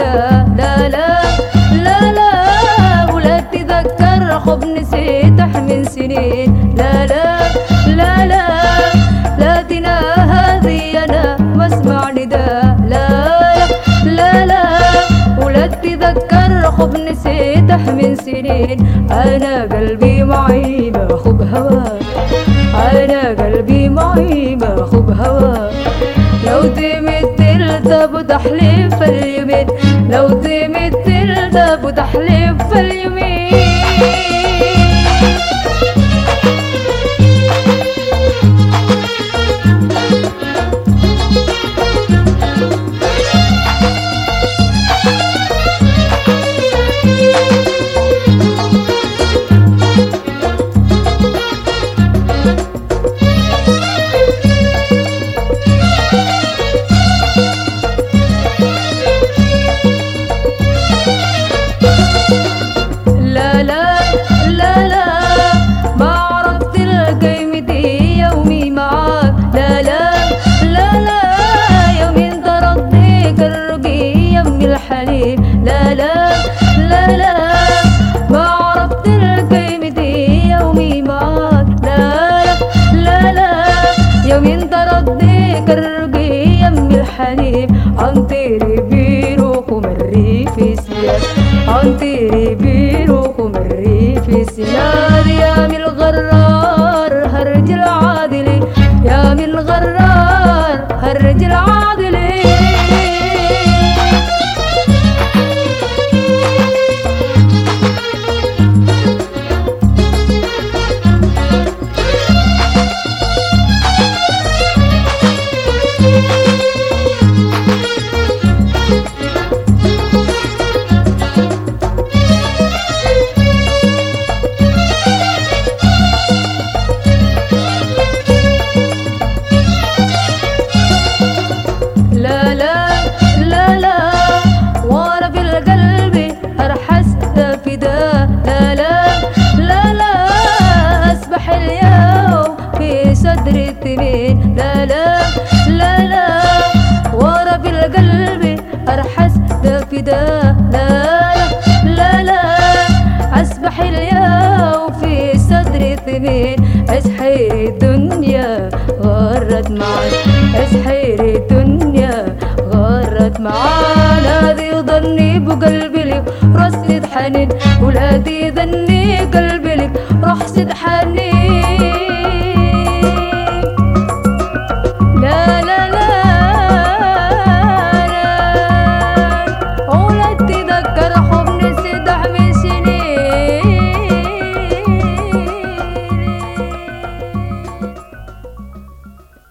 أنا لا لا لا لا ولا تذكر نسيت من سنين. لا لا لا لا أنا ما خب هوا لا لا لا ولا تذكر نسيت من سنين. أنا قلبي معي ما خب أنا قلبي معي لو تمت تلتب لي في اليمين. لو دمت تلتب تحلف اليمين الرقية من الحليب عن تيري بيروح ومري في سياس عن تيري بيروح ومري في سياس يا من الغرار هرج العادلي يا من الغرار هرج العادلي التمين لا لا لا لا وأنا بالقلب أرحس فدا. لا لا لا اسبح اليوم في صدر الثمين. اسحير الدنيا غرت معك اسحير الدنيا غرت معانا هذه ظني بقلبي لي رصة حنين ولادي ظني